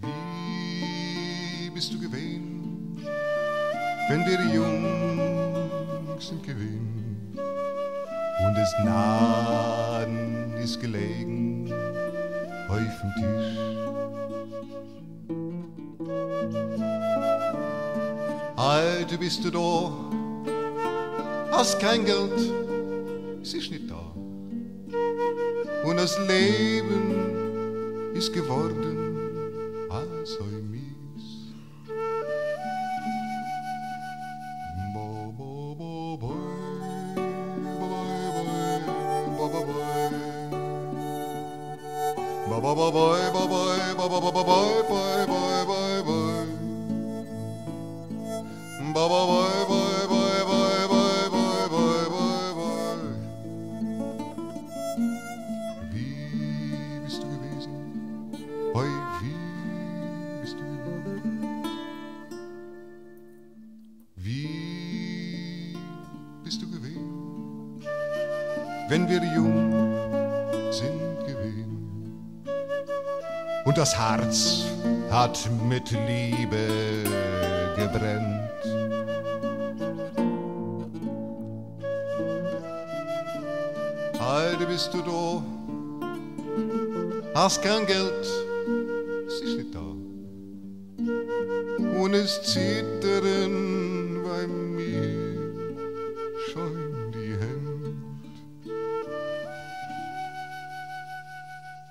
Wie bist du gewesen, wenn wir jung sind gewesen und es Nahen ist gelegen auf dem Tisch? Alte bist du da, hast kein Geld, es ist nicht da. Und das Leben ist geworden, also mies. Bo, bo, bo, bo, bo. Bo, bo, bo, bo, wie bist du gewesen? Wie bist du gewesen? Wenn wir jung sind gewesen. Und das Herz hat mit Liebe gebrennt. Heide bist du da, hast kein Geld, es ist nicht da. Und es zittern bei mir schon die Hände.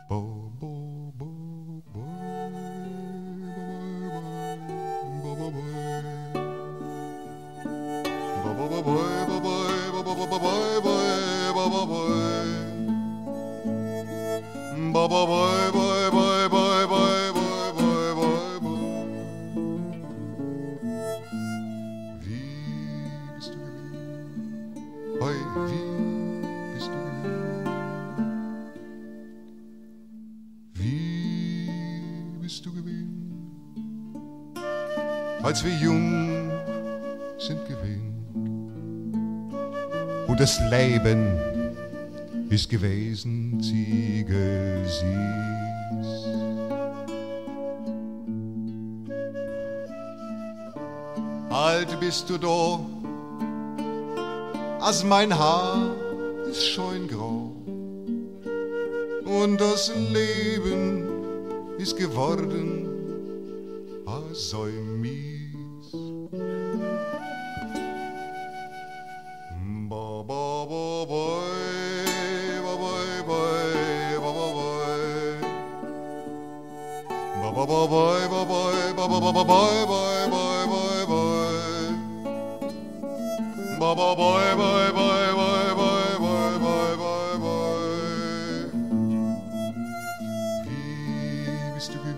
Bo, bo, bo, bo, bo. Bo, bo, bo, bo, bo, bo, bo, bo, bo, bo, boi. Bo, bo, boi, boi, boi, boi, Hoi, wie bist du gewesen? Wie bist du gewesen? Als wir jung sind gewesen und das Leben ist gewesen Ziegel süß. Alt bist du da, als mein Haar ist schon grau und das Leben ist geworden so mies. Ba ba ba boi, ba boi boi, ba ba boi. Ba ba ba boi, ba boi, ba ba ba boy, boy, boy, boy, boy, boy, boy, boy, boy, boy. Mr.